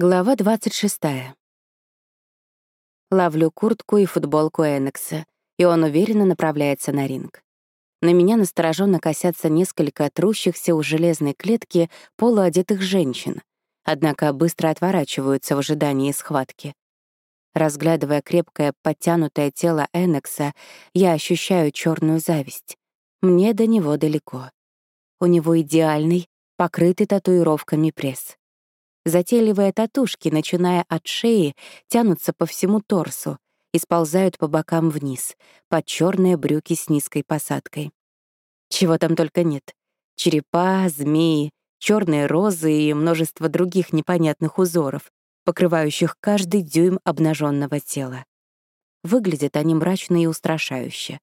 Глава 26. Ловлю куртку и футболку Энекса, и он уверенно направляется на ринг. На меня настороженно косятся несколько трущихся у железной клетки полуодетых женщин, однако быстро отворачиваются в ожидании схватки. Разглядывая крепкое, подтянутое тело Энекса, я ощущаю черную зависть. Мне до него далеко. У него идеальный, покрытый татуировками пресс. Затейливые татушки, начиная от шеи, тянутся по всему торсу и сползают по бокам вниз, под черные брюки с низкой посадкой. Чего там только нет. Черепа, змеи, черные розы и множество других непонятных узоров, покрывающих каждый дюйм обнаженного тела. Выглядят они мрачно и устрашающе.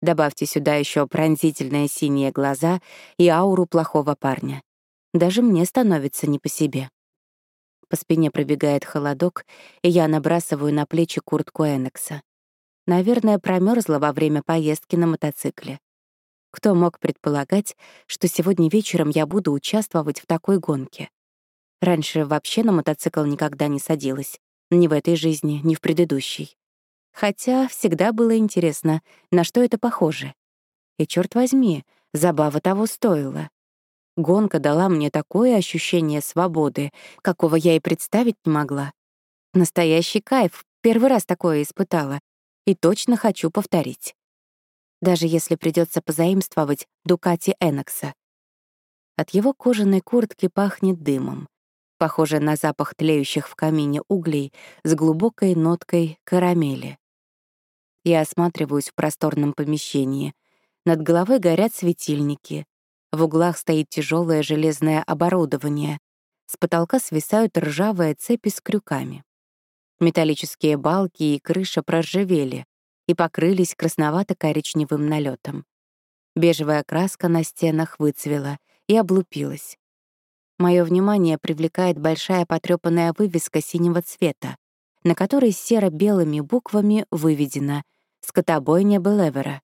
Добавьте сюда еще пронзительные синие глаза и ауру плохого парня. Даже мне становится не по себе. По спине пробегает холодок, и я набрасываю на плечи куртку Энекса. Наверное, промерзла во время поездки на мотоцикле. Кто мог предполагать, что сегодня вечером я буду участвовать в такой гонке? Раньше вообще на мотоцикл никогда не садилась. Ни в этой жизни, ни в предыдущей. Хотя всегда было интересно, на что это похоже. И, черт возьми, забава того стоила. Гонка дала мне такое ощущение свободы, какого я и представить не могла. Настоящий кайф, первый раз такое испытала, и точно хочу повторить. Даже если придется позаимствовать Дукати Энокса. От его кожаной куртки пахнет дымом, похоже на запах тлеющих в камине углей с глубокой ноткой карамели. Я осматриваюсь в просторном помещении. Над головой горят светильники, в углах стоит тяжелое железное оборудование. С потолка свисают ржавые цепи с крюками. Металлические балки и крыша проржавели и покрылись красновато-коричневым налетом. Бежевая краска на стенах выцвела и облупилась. Мое внимание привлекает большая потрёпанная вывеска синего цвета, на которой серо-белыми буквами выведено «Скотобойня Белевера».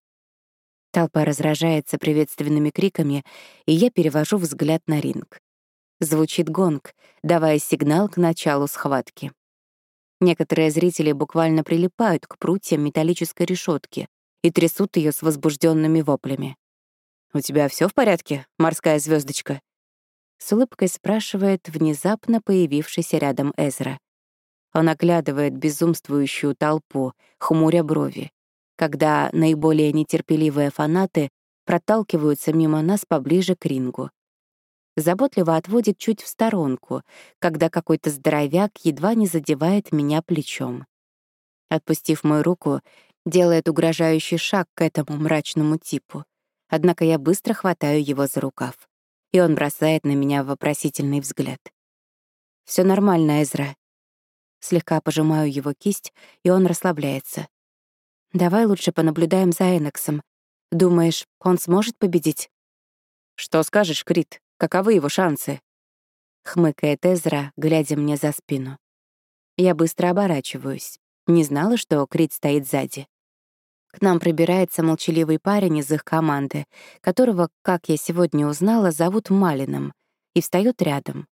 Толпа разражается приветственными криками, и я перевожу взгляд на ринг. Звучит гонг, давая сигнал к началу схватки. Некоторые зрители буквально прилипают к прутьям металлической решетки и трясут ее с возбужденными воплями. «У тебя все в порядке, морская звездочка? С улыбкой спрашивает внезапно появившийся рядом Эзра. Он оглядывает безумствующую толпу, хмуря брови когда наиболее нетерпеливые фанаты проталкиваются мимо нас поближе к рингу. Заботливо отводит чуть в сторонку, когда какой-то здоровяк едва не задевает меня плечом. Отпустив мою руку, делает угрожающий шаг к этому мрачному типу. Однако я быстро хватаю его за рукав, и он бросает на меня вопросительный взгляд. Все нормально, Эзра». Слегка пожимаю его кисть, и он расслабляется. Давай лучше понаблюдаем за Энексом. Думаешь, он сможет победить? Что скажешь, Крит? Каковы его шансы? Хмыкает Эзра, глядя мне за спину. Я быстро оборачиваюсь. Не знала, что Крит стоит сзади. К нам пробирается молчаливый парень из их команды, которого, как я сегодня узнала, зовут Малином, и встает рядом.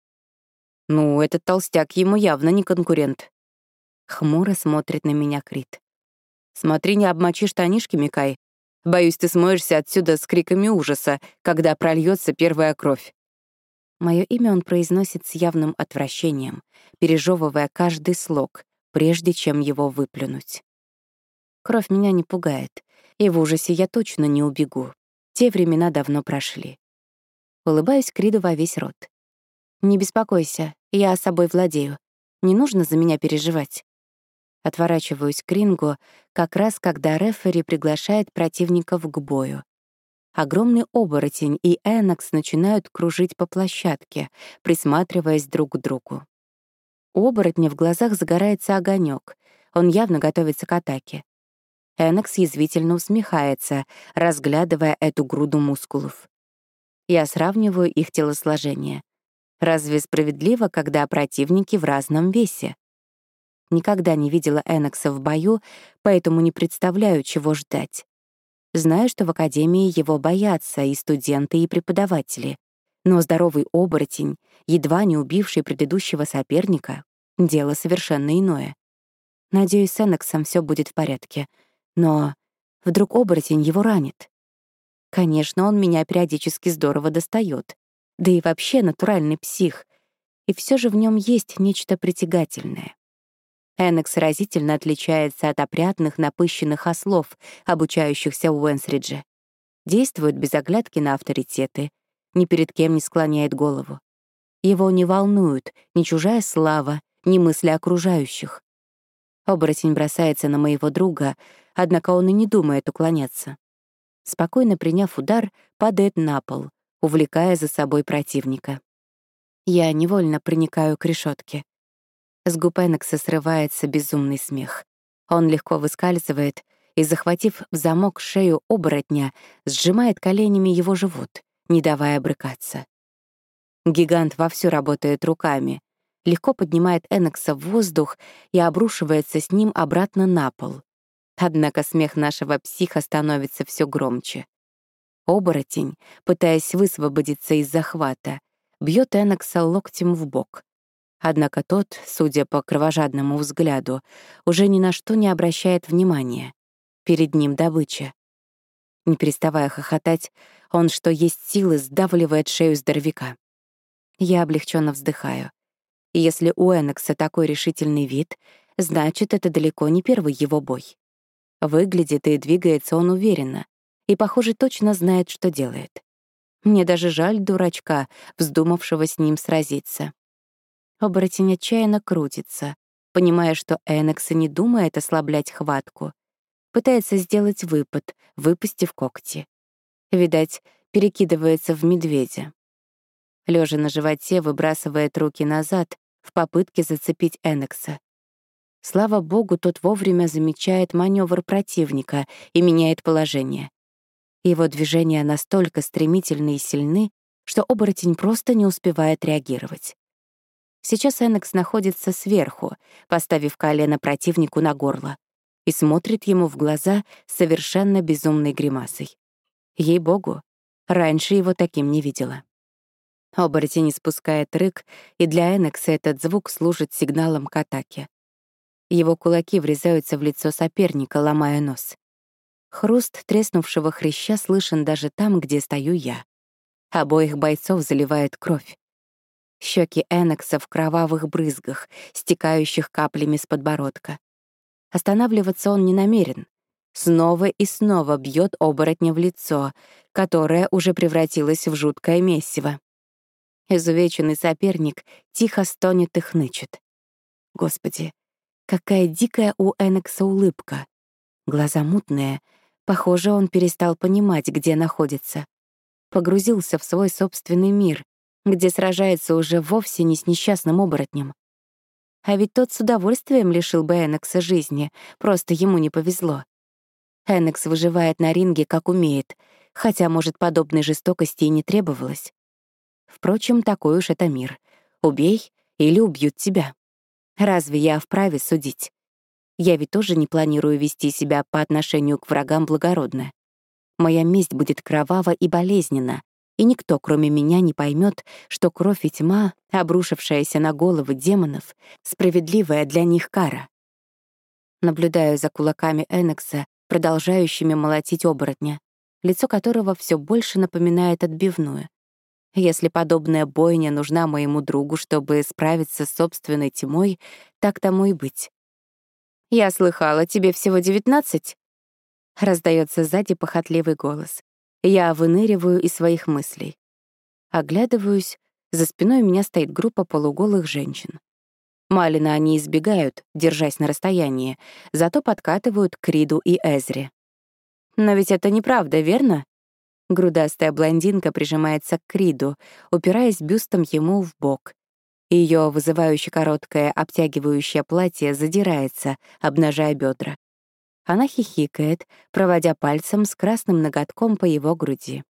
«Ну, этот толстяк ему явно не конкурент». Хмуро смотрит на меня Крит. Смотри, не обмочи штанишки, Микай. Боюсь, ты смоешься отсюда с криками ужаса, когда прольется первая кровь. Мое имя он произносит с явным отвращением, пережевывая каждый слог, прежде чем его выплюнуть. Кровь меня не пугает, и в ужасе я точно не убегу. Те времена давно прошли. Улыбаюсь Криду во весь рот. «Не беспокойся, я собой владею. Не нужно за меня переживать. Отворачиваюсь к рингу, как раз когда рефери приглашает противников к бою. Огромный оборотень и Энакс начинают кружить по площадке, присматриваясь друг к другу. У оборотня в глазах загорается огонек. Он явно готовится к атаке. Энакс язвительно усмехается, разглядывая эту груду мускулов. Я сравниваю их телосложение. Разве справедливо, когда противники в разном весе? Никогда не видела Энакса в бою, поэтому не представляю, чего ждать. Знаю, что в Академии его боятся и студенты, и преподаватели. Но здоровый оборотень, едва не убивший предыдущего соперника, дело совершенно иное. Надеюсь, с Эннексом все будет в порядке. Но вдруг оборотень его ранит. Конечно, он меня периодически здорово достает, да и вообще натуральный псих. И все же в нем есть нечто притягательное. Эннекс разительно отличается от опрятных, напыщенных ослов, обучающихся в Уэнсридже. Действует без оглядки на авторитеты, ни перед кем не склоняет голову. Его не волнует ни чужая слава, ни мысли окружающих. Оборотень бросается на моего друга, однако он и не думает уклоняться. Спокойно приняв удар, падает на пол, увлекая за собой противника. Я невольно проникаю к решетке. С губ Эннекса срывается безумный смех. Он легко выскальзывает и, захватив в замок шею оборотня, сжимает коленями его живот, не давая брыкаться. Гигант вовсю работает руками, легко поднимает Эннекса в воздух и обрушивается с ним обратно на пол. Однако смех нашего психа становится все громче. Оборотень, пытаясь высвободиться из захвата, бьет Эннекса локтем в бок. Однако тот, судя по кровожадному взгляду, уже ни на что не обращает внимания. Перед ним добыча. Не переставая хохотать, он, что есть силы, сдавливает шею здоровяка. Я облегченно вздыхаю. Если у Эннекса такой решительный вид, значит, это далеко не первый его бой. Выглядит и двигается он уверенно, и, похоже, точно знает, что делает. Мне даже жаль дурачка, вздумавшего с ним сразиться. Оборотень отчаянно крутится, понимая, что Энекс не думает ослаблять хватку. Пытается сделать выпад, выпустив когти. Видать, перекидывается в медведя. Лежа на животе, выбрасывает руки назад в попытке зацепить Энекса. Слава богу, тот вовремя замечает маневр противника и меняет положение. Его движения настолько стремительны и сильны, что оборотень просто не успевает реагировать. Сейчас Энекс находится сверху, поставив колено противнику на горло, и смотрит ему в глаза совершенно безумной гримасой. Ей-богу, раньше его таким не видела. Оборотень спускает рык, и для Энекса этот звук служит сигналом к атаке. Его кулаки врезаются в лицо соперника, ломая нос. Хруст треснувшего хряща слышен даже там, где стою я. Обоих бойцов заливает кровь. Щеки Энекса в кровавых брызгах, стекающих каплями с подбородка. Останавливаться он не намерен. Снова и снова бьет оборотня в лицо, которое уже превратилось в жуткое месиво. Изувеченный соперник тихо стонет и хнычет. Господи, какая дикая у Энекса улыбка. Глаза мутные. Похоже, он перестал понимать, где находится. Погрузился в свой собственный мир, где сражается уже вовсе не с несчастным оборотнем. А ведь тот с удовольствием лишил бы Энекса жизни, просто ему не повезло. Энекс выживает на ринге как умеет, хотя, может, подобной жестокости и не требовалось. Впрочем, такой уж это мир. Убей или убьют тебя. Разве я вправе судить? Я ведь тоже не планирую вести себя по отношению к врагам благородно. Моя месть будет кровава и болезненна, и никто, кроме меня, не поймет, что кровь и тьма, обрушившаяся на головы демонов, справедливая для них кара. Наблюдаю за кулаками Энекса, продолжающими молотить оборотня, лицо которого все больше напоминает отбивную. Если подобная бойня нужна моему другу, чтобы справиться с собственной тьмой, так тому и быть. «Я слыхала, тебе всего девятнадцать?» Раздается сзади похотливый голос. Я выныриваю из своих мыслей. Оглядываюсь, за спиной у меня стоит группа полуголых женщин. Малина они избегают, держась на расстоянии, зато подкатывают к Риду и Эзре. Но ведь это неправда, верно? Грудастая блондинка прижимается к Криду, упираясь бюстом ему в бок. Ее вызывающе короткое обтягивающее платье задирается, обнажая бедра. Она хихикает, проводя пальцем с красным ноготком по его груди.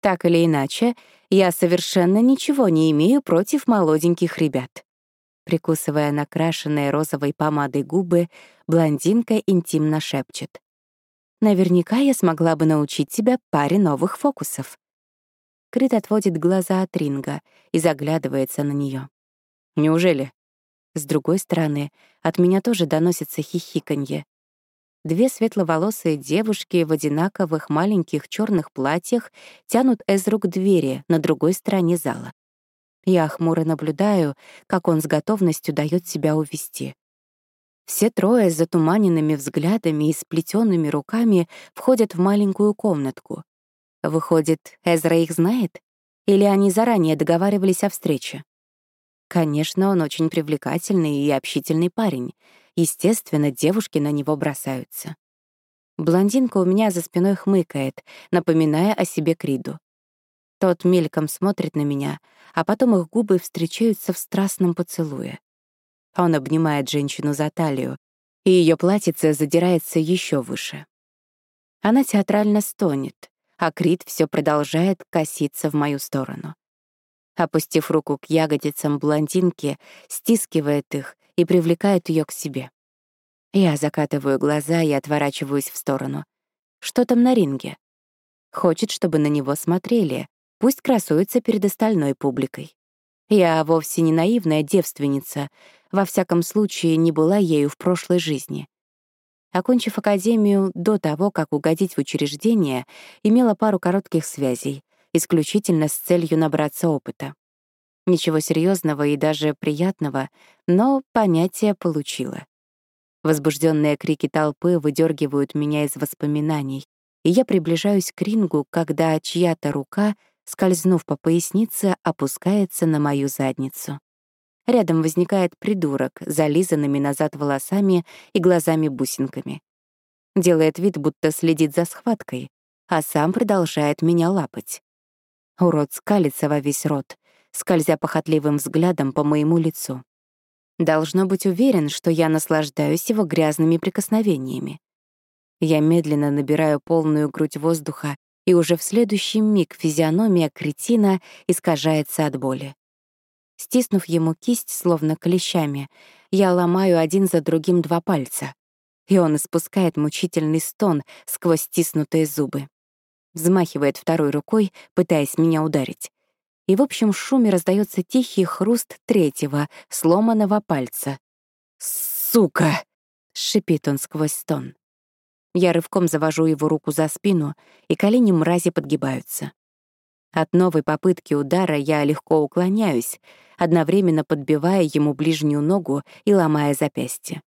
Так или иначе, я совершенно ничего не имею против молоденьких ребят. Прикусывая накрашенные розовой помадой губы, блондинка интимно шепчет. «Наверняка я смогла бы научить тебя паре новых фокусов». Крит отводит глаза от ринга и заглядывается на нее. «Неужели?» С другой стороны, от меня тоже доносится хихиканье. Две светловолосые девушки в одинаковых маленьких черных платьях тянут Эзру к двери на другой стороне зала. Я хмуро наблюдаю, как он с готовностью дает себя увести. Все трое с затуманенными взглядами и сплетенными руками входят в маленькую комнатку. Выходит, Эзра их знает? Или они заранее договаривались о встрече? Конечно, он очень привлекательный и общительный парень. Естественно, девушки на него бросаются. Блондинка у меня за спиной хмыкает, напоминая о себе Криду. Тот мельком смотрит на меня, а потом их губы встречаются в страстном поцелуе. Он обнимает женщину за талию, и ее платьице задирается еще выше. Она театрально стонет, а Крид все продолжает коситься в мою сторону. Опустив руку к ягодицам блондинки, стискивает их и привлекает ее к себе. Я закатываю глаза и отворачиваюсь в сторону. Что там на ринге? Хочет, чтобы на него смотрели, пусть красуется перед остальной публикой. Я вовсе не наивная девственница, во всяком случае не была ею в прошлой жизни. Окончив академию до того, как угодить в учреждение, имела пару коротких связей, исключительно с целью набраться опыта. Ничего серьезного и даже приятного, но понятие получила. Возбужденные крики толпы выдергивают меня из воспоминаний, и я приближаюсь к рингу, когда чья-то рука, скользнув по пояснице, опускается на мою задницу. Рядом возникает придурок, зализанными назад волосами и глазами-бусинками. Делает вид, будто следит за схваткой, а сам продолжает меня лапать. Урод скалится во весь рот, скользя похотливым взглядом по моему лицу. Должно быть уверен, что я наслаждаюсь его грязными прикосновениями. Я медленно набираю полную грудь воздуха, и уже в следующий миг физиономия кретина искажается от боли. Стиснув ему кисть, словно клещами, я ломаю один за другим два пальца, и он испускает мучительный стон сквозь стиснутые зубы. Взмахивает второй рукой, пытаясь меня ударить. И в общем шуме раздается тихий хруст третьего, сломанного пальца. «Сука!» — шипит он сквозь стон. Я рывком завожу его руку за спину, и колени мрази подгибаются. От новой попытки удара я легко уклоняюсь, одновременно подбивая ему ближнюю ногу и ломая запястье.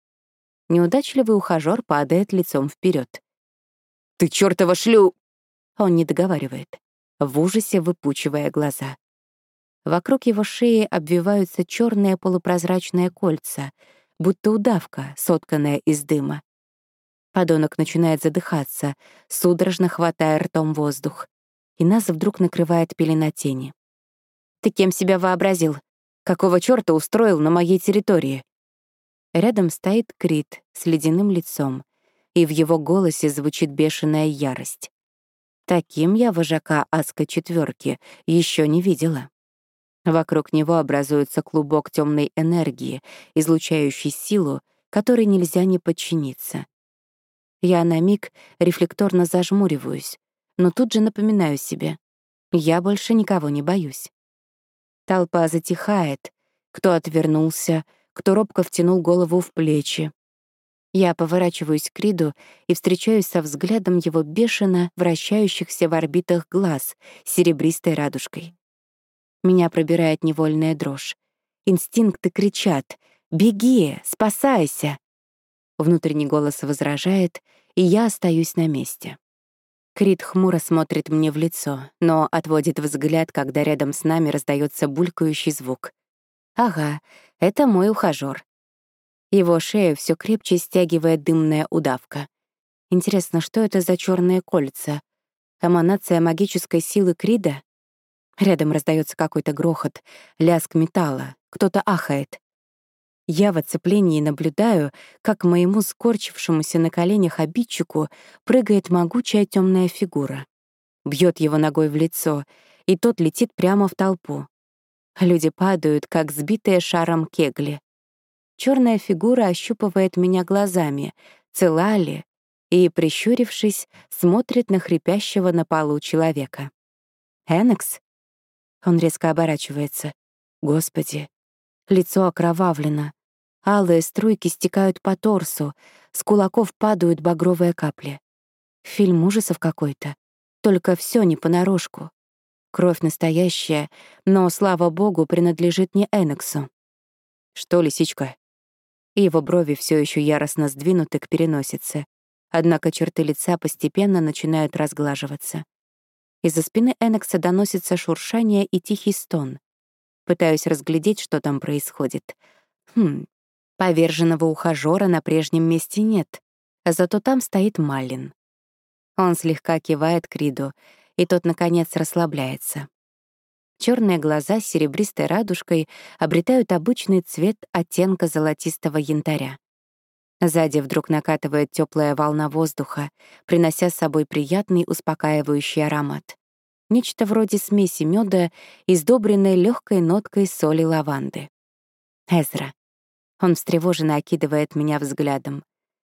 Неудачливый ухажёр падает лицом вперед. «Ты чёртова шлю!» Он не договаривает, в ужасе выпучивая глаза. Вокруг его шеи обвиваются черные полупрозрачные кольца, будто удавка, сотканная из дыма. Подонок начинает задыхаться, судорожно хватая ртом воздух и нас вдруг накрывает пелена тени. «Ты кем себя вообразил? Какого чёрта устроил на моей территории?» Рядом стоит Крит с ледяным лицом, и в его голосе звучит бешеная ярость. Таким я вожака Аска четверки еще не видела. Вокруг него образуется клубок темной энергии, излучающий силу, которой нельзя не подчиниться. Я на миг рефлекторно зажмуриваюсь, но тут же напоминаю себе. Я больше никого не боюсь. Толпа затихает, кто отвернулся, кто робко втянул голову в плечи. Я поворачиваюсь к Риду и встречаюсь со взглядом его бешено вращающихся в орбитах глаз серебристой радужкой. Меня пробирает невольная дрожь. Инстинкты кричат «Беги! Спасайся!» Внутренний голос возражает, и я остаюсь на месте. Крит хмуро смотрит мне в лицо, но отводит взгляд, когда рядом с нами раздается булькающий звук. Ага, это мой ухажёр. Его шею все крепче стягивает дымная удавка. Интересно, что это за черные кольца? Эманация магической силы Крида? Рядом раздается какой-то грохот, лязг металла, кто-то ахает. Я в оцеплении наблюдаю, как моему скорчившемуся на коленях обидчику прыгает могучая темная фигура. Бьет его ногой в лицо, и тот летит прямо в толпу. Люди падают, как сбитые шаром кегли. Черная фигура ощупывает меня глазами, цела ли, и, прищурившись, смотрит на хрипящего на полу человека. «Энекс?» Он резко оборачивается. «Господи!» Лицо окровавлено, Алые струйки стекают по торсу, с кулаков падают багровые капли. Фильм ужасов какой-то. Только все не понарошку. Кровь настоящая, но, слава богу, принадлежит не Энексу. Что, лисичка? Его брови все еще яростно сдвинуты к переносице, однако черты лица постепенно начинают разглаживаться. Из-за спины Энекса доносится шуршание и тихий стон. Пытаюсь разглядеть, что там происходит. Хм, поверженного ухажёра на прежнем месте нет, зато там стоит Малин. Он слегка кивает Криду, и тот, наконец, расслабляется. Черные глаза с серебристой радужкой обретают обычный цвет оттенка золотистого янтаря. Сзади вдруг накатывает теплая волна воздуха, принося с собой приятный успокаивающий аромат. Нечто вроде смеси меда, издобренной легкой ноткой соли лаванды. Эзра. Он встревоженно окидывает меня взглядом.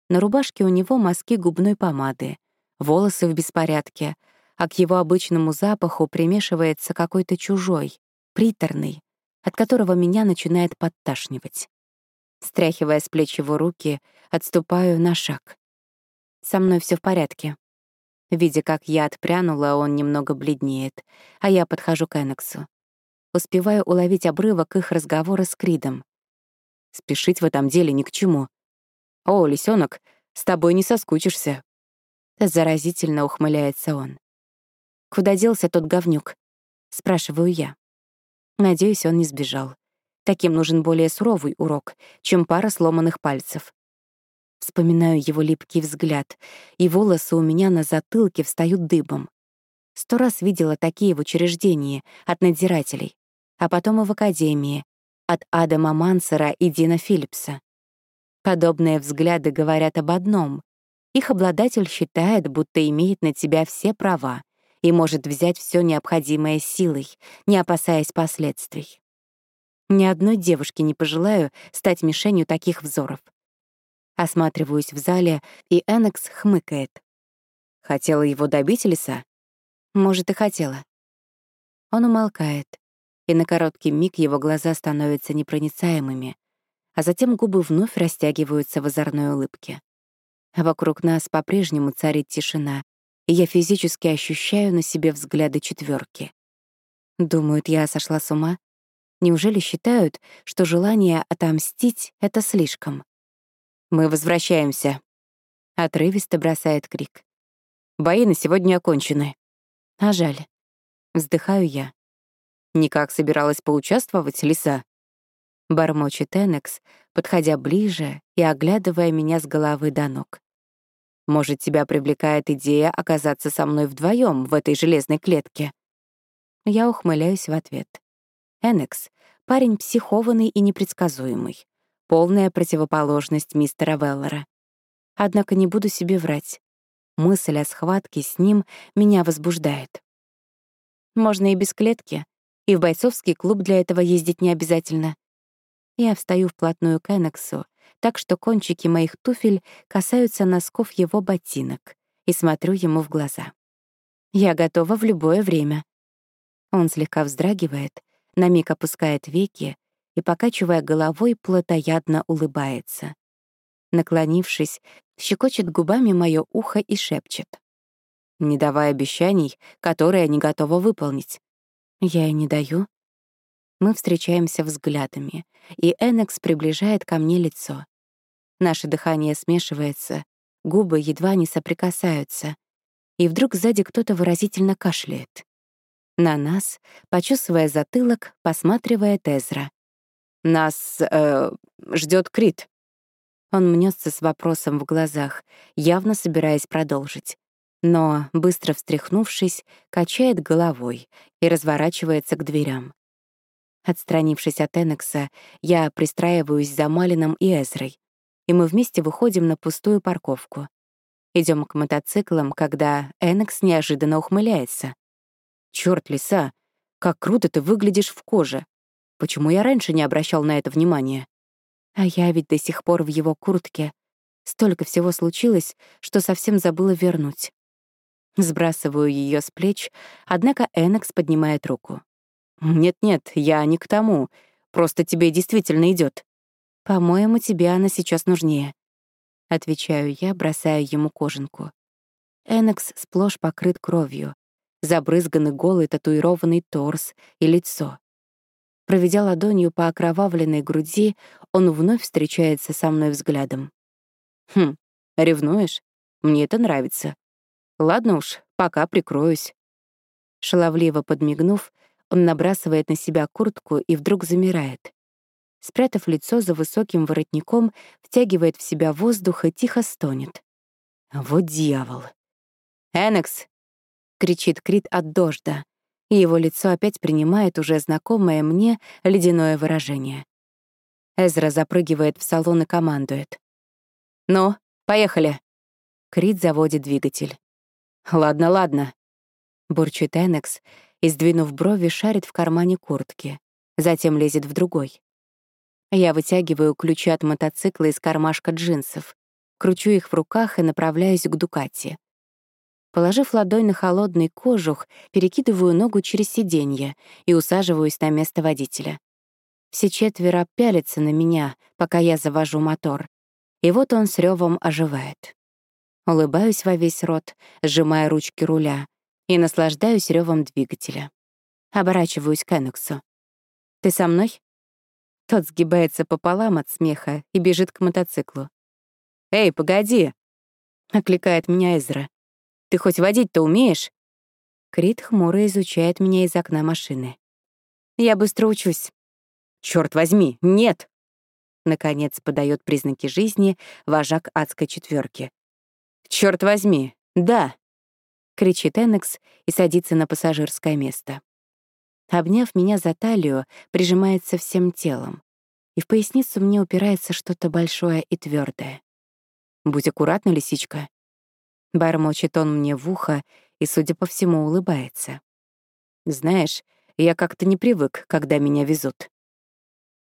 На рубашке у него мазки губной помады, волосы в беспорядке, а к его обычному запаху примешивается какой-то чужой, приторный, от которого меня начинает подташнивать. Стряхивая с плеч его руки, отступаю на шаг. Со мной все в порядке. Видя, как я отпрянула, он немного бледнеет, а я подхожу к Энексу. Успеваю уловить обрывок их разговора с Кридом. Спешить в этом деле ни к чему. «О, лисенок, с тобой не соскучишься». Заразительно ухмыляется он. «Куда делся тот говнюк?» — спрашиваю я. Надеюсь, он не сбежал. Таким нужен более суровый урок, чем пара сломанных пальцев. Вспоминаю его липкий взгляд, и волосы у меня на затылке встают дыбом. Сто раз видела такие в учреждении от надзирателей, а потом и в академии, от Адама Мансера и Дина Филлипса. Подобные взгляды говорят об одном. Их обладатель считает, будто имеет на тебя все права и может взять все необходимое силой, не опасаясь последствий. Ни одной девушке не пожелаю стать мишенью таких взоров. Осматриваюсь в зале, и Энекс хмыкает. Хотела его добить лиса? Может, и хотела. Он умолкает, и на короткий миг его глаза становятся непроницаемыми, а затем губы вновь растягиваются в озорной улыбке. Вокруг нас по-прежнему царит тишина, и я физически ощущаю на себе взгляды четверки. Думают, я сошла с ума? Неужели считают, что желание отомстить — это слишком? «Мы возвращаемся», — отрывисто бросает крик. «Бои на сегодня окончены». А жаль. Вздыхаю я. Никак собиралась поучаствовать, лиса? Бормочет Энекс, подходя ближе и оглядывая меня с головы до ног. Может, тебя привлекает идея оказаться со мной вдвоем в этой железной клетке? Я ухмыляюсь в ответ. Энекс — парень психованный и непредсказуемый. Полная противоположность мистера Веллера. Однако не буду себе врать. Мысль о схватке с ним меня возбуждает. Можно и без клетки, и в бойцовский клуб для этого ездить не обязательно. Я встаю вплотную к Энексу, так что кончики моих туфель касаются носков его ботинок, и смотрю ему в глаза. Я готова в любое время. Он слегка вздрагивает, на миг опускает веки и, покачивая головой, плотоядно улыбается. Наклонившись, щекочет губами мое ухо и шепчет. Не давая обещаний, которые не готова выполнить. Я и не даю. Мы встречаемся взглядами, и Энекс приближает ко мне лицо. Наше дыхание смешивается, губы едва не соприкасаются, и вдруг сзади кто-то выразительно кашляет. На нас, почесывая затылок, посматривает Эзра. «Нас э, ждет Крит». Он мнется с вопросом в глазах, явно собираясь продолжить. Но, быстро встряхнувшись, качает головой и разворачивается к дверям. Отстранившись от Энекса, я пристраиваюсь за Малином и Эзрой, и мы вместе выходим на пустую парковку. Идем к мотоциклам, когда Энекс неожиданно ухмыляется. Черт, лиса, как круто ты выглядишь в коже. Почему я раньше не обращал на это внимания? А я ведь до сих пор в его куртке. Столько всего случилось, что совсем забыла вернуть. Сбрасываю ее с плеч, однако Энекс поднимает руку. «Нет-нет, я не к тому. Просто тебе действительно идет. «По-моему, тебе она сейчас нужнее», — отвечаю я, бросаю ему кожанку. Энекс сплошь покрыт кровью, забрызганы голый татуированный торс и лицо. Проведя ладонью по окровавленной груди, он вновь встречается со мной взглядом. «Хм, ревнуешь? Мне это нравится. Ладно уж, пока прикроюсь». Шаловливо подмигнув, он набрасывает на себя куртку и вдруг замирает. Спрятав лицо за высоким воротником, втягивает в себя воздух и тихо стонет. «Вот дьявол!» «Энекс!» — кричит Крит от дождя, и его лицо опять принимает уже знакомое мне ледяное выражение. Эзра запрыгивает в салон и командует. «Ну, поехали!» Крит заводит двигатель. «Ладно, ладно», — бурчит Энекс и, сдвинув брови, шарит в кармане куртки, затем лезет в другой. Я вытягиваю ключи от мотоцикла из кармашка джинсов, кручу их в руках и направляюсь к Дукати. Положив ладонь на холодный кожух, перекидываю ногу через сиденье и усаживаюсь на место водителя. Все четверо пялятся на меня, пока я завожу мотор. И вот он с ревом оживает. Улыбаюсь во весь рот, сжимая ручки руля, и наслаждаюсь ревом двигателя. Оборачиваюсь к Энуксу. «Ты со мной?» Тот сгибается пополам от смеха и бежит к мотоциклу. «Эй, погоди!» — окликает меня Эзра. Ты хоть водить-то умеешь?» Крит хмуро изучает меня из окна машины. «Я быстро учусь». Черт возьми, нет!» Наконец подает признаки жизни вожак адской четверки. Черт возьми, да!» — кричит Энекс и садится на пассажирское место. Обняв меня за талию, прижимается всем телом, и в поясницу мне упирается что-то большое и твердое. «Будь аккуратна, лисичка», Бормочет он мне в ухо и, судя по всему, улыбается. «Знаешь, я как-то не привык, когда меня везут».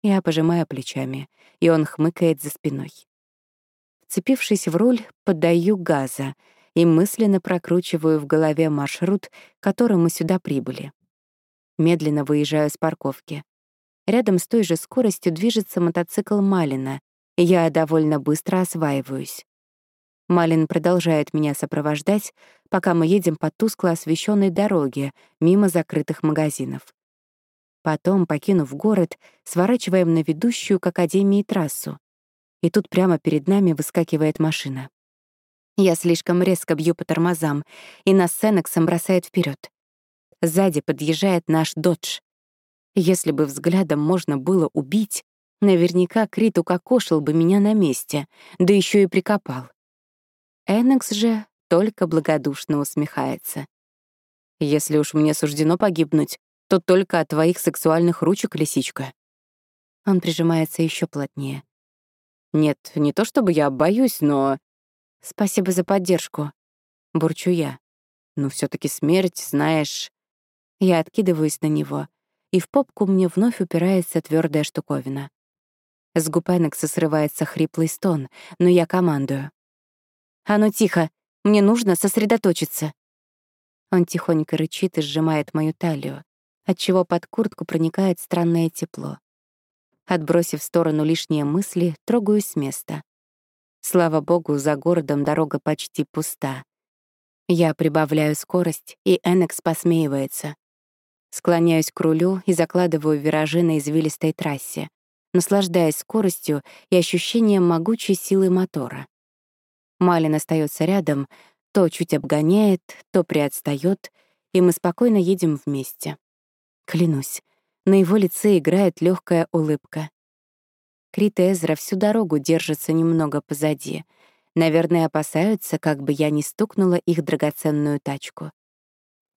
Я пожимаю плечами, и он хмыкает за спиной. Вцепившись в руль, поддаю газа и мысленно прокручиваю в голове маршрут, которым мы сюда прибыли. Медленно выезжаю с парковки. Рядом с той же скоростью движется мотоцикл Малина, и я довольно быстро осваиваюсь. Малин продолжает меня сопровождать, пока мы едем по тускло освещенной дороге мимо закрытых магазинов. Потом, покинув город, сворачиваем на ведущую к Академии трассу. И тут прямо перед нами выскакивает машина. Я слишком резко бью по тормозам, и нас с Энексом бросает вперед. Сзади подъезжает наш «Додж». Если бы взглядом можно было убить, наверняка Крит укокошил бы меня на месте, да еще и прикопал. Энекс же только благодушно усмехается. «Если уж мне суждено погибнуть, то только от твоих сексуальных ручек, лисичка». Он прижимается еще плотнее. «Нет, не то чтобы я боюсь, но...» «Спасибо за поддержку», — бурчу я. «Ну, все таки смерть, знаешь...» Я откидываюсь на него, и в попку мне вновь упирается твердая штуковина. С губ Энекса срывается хриплый стон, но я командую. «А ну тихо, мне нужно сосредоточиться». Он тихонько рычит и сжимает мою талию, отчего под куртку проникает странное тепло. Отбросив в сторону лишние мысли, трогаюсь с места. Слава богу, за городом дорога почти пуста. Я прибавляю скорость, и Энекс посмеивается. Склоняюсь к рулю и закладываю виражи на извилистой трассе, наслаждаясь скоростью и ощущением могучей силы мотора. Малин остается рядом, то чуть обгоняет, то приотстает, и мы спокойно едем вместе. Клянусь, на его лице играет легкая улыбка. Крит и Эзра всю дорогу держатся немного позади. Наверное, опасаются, как бы я не стукнула их драгоценную тачку.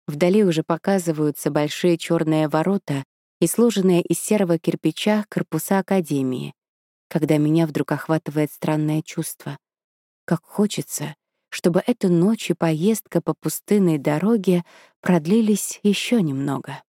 Вдали уже показываются большие черные ворота и сложенные из серого кирпича корпуса Академии, когда меня вдруг охватывает странное чувство — как хочется, чтобы эта ночь и поездка по пустынной дороге продлились еще немного.